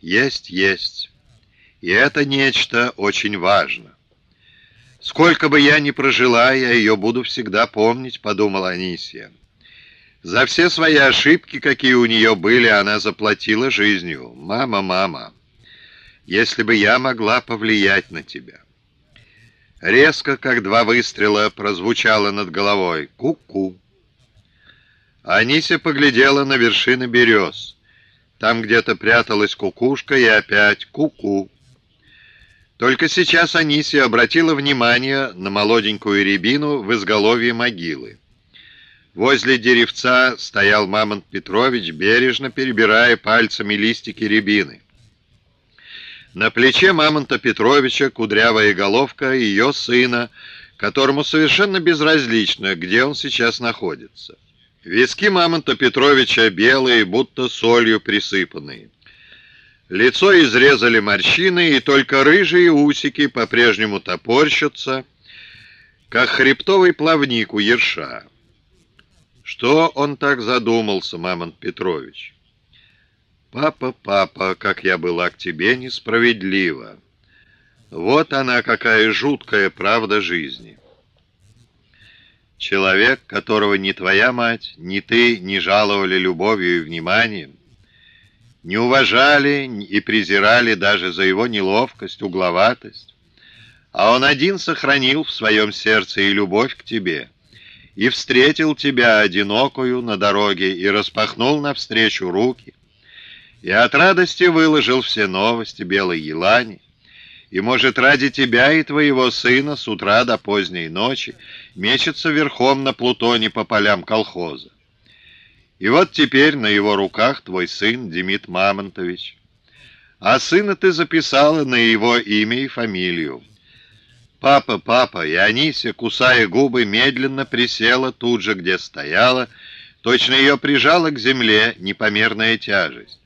Есть, есть. И это нечто очень важно. Сколько бы я ни прожила, я ее буду всегда помнить, подумала Анисия. За все свои ошибки, какие у нее были, она заплатила жизнью. Мама, мама, если бы я могла повлиять на тебя. Резко, как два выстрела, прозвучало над головой «Ку-ку». Анися поглядела на вершины берез. Там где-то пряталась кукушка и опять «ку-ку». Только сейчас Анисия обратила внимание на молоденькую рябину в изголовье могилы. Возле деревца стоял Мамонт Петрович, бережно перебирая пальцами листики рябины. На плече Мамонта Петровича кудрявая головка ее сына, которому совершенно безразлично, где он сейчас находится. Виски Мамонта Петровича белые, будто солью присыпанные. Лицо изрезали морщины, и только рыжие усики по-прежнему топорщатся, как хребтовый плавник у ерша. Что он так задумался, Мамонт Петрович? «Папа, папа, как я была к тебе несправедлива! Вот она, какая жуткая правда жизни!» Человек, которого ни твоя мать, ни ты не жаловали любовью и вниманием, не уважали и презирали даже за его неловкость, угловатость, а он один сохранил в своем сердце и любовь к тебе, и встретил тебя одинокую на дороге и распахнул навстречу руки, и от радости выложил все новости белой елани, и, может, ради тебя и твоего сына с утра до поздней ночи мечется верхом на Плутоне по полям колхоза. И вот теперь на его руках твой сын Демид Мамонтович. А сына ты записала на его имя и фамилию. Папа, папа, и Анися, кусая губы, медленно присела тут же, где стояла, точно ее прижала к земле непомерная тяжесть.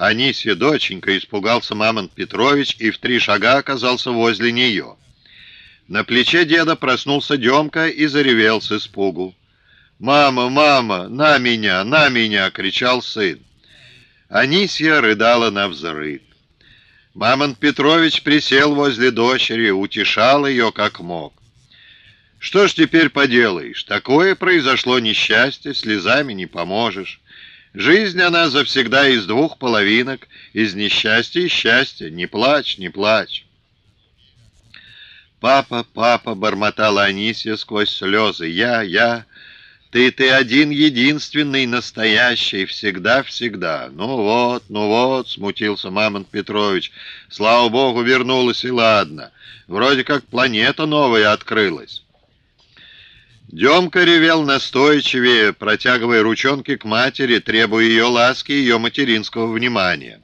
Анисья, доченька, испугался Мамонт Петрович и в три шага оказался возле нее. На плече деда проснулся Демка и заревел с испугу. «Мама, мама, на меня, на меня!» — кричал сын. Анисья рыдала на взрыв. Мамонт Петрович присел возле дочери, утешал ее как мог. «Что ж теперь поделаешь? Такое произошло несчастье, слезами не поможешь. Жизнь она завсегда из двух половинок, из несчастья и счастья. Не плачь, не плачь. «Папа, папа!» — бормотала Анисия сквозь слезы. «Я, я! Ты, ты один единственный, настоящий, всегда-всегда!» «Ну вот, ну вот!» — смутился Мамонт Петрович. «Слава богу, вернулась и ладно. Вроде как планета новая открылась». Демка ревел настойчивее, протягивая ручонки к матери, требуя ее ласки и ее материнского внимания.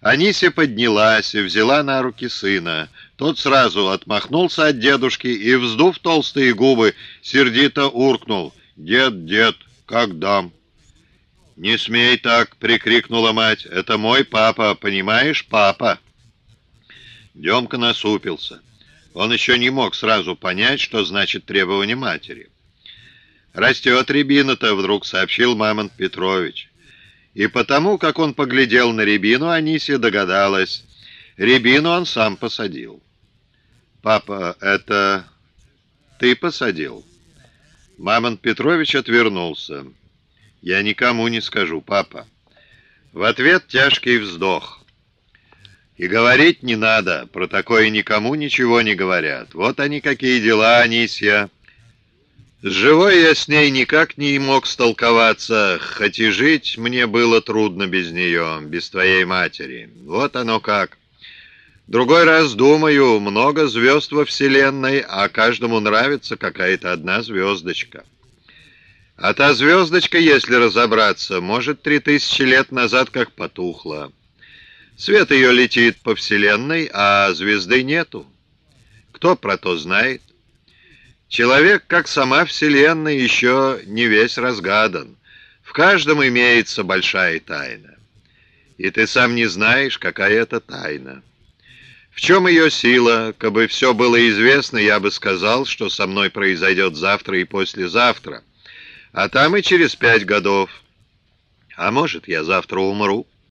Анися поднялась и взяла на руки сына. Тот сразу отмахнулся от дедушки и, вздув толстые губы, сердито уркнул. «Дед, дед, как дам?» «Не смей так!» — прикрикнула мать. «Это мой папа, понимаешь, папа!» Демка насупился. Он еще не мог сразу понять, что значит требование матери. «Растет рябина-то», — вдруг сообщил Мамонт Петрович. И потому, как он поглядел на рябину, Анисия догадалась. Рябину он сам посадил. «Папа, это ты посадил?» Мамонт Петрович отвернулся. «Я никому не скажу, папа». В ответ тяжкий вздох. И говорить не надо, про такое никому ничего не говорят. Вот они какие дела, Анисья. С живой я с ней никак не мог столковаться, хоть и жить мне было трудно без нее, без твоей матери. Вот оно как. Другой раз думаю, много звезд во Вселенной, а каждому нравится какая-то одна звездочка. А та звездочка, если разобраться, может, три тысячи лет назад как потухла. Свет ее летит по Вселенной, а звезды нету. Кто про то знает? Человек, как сама Вселенная, еще не весь разгадан. В каждом имеется большая тайна. И ты сам не знаешь, какая это тайна. В чем ее сила? Кабы все было известно, я бы сказал, что со мной произойдет завтра и послезавтра. А там и через пять годов. А может, я завтра умру.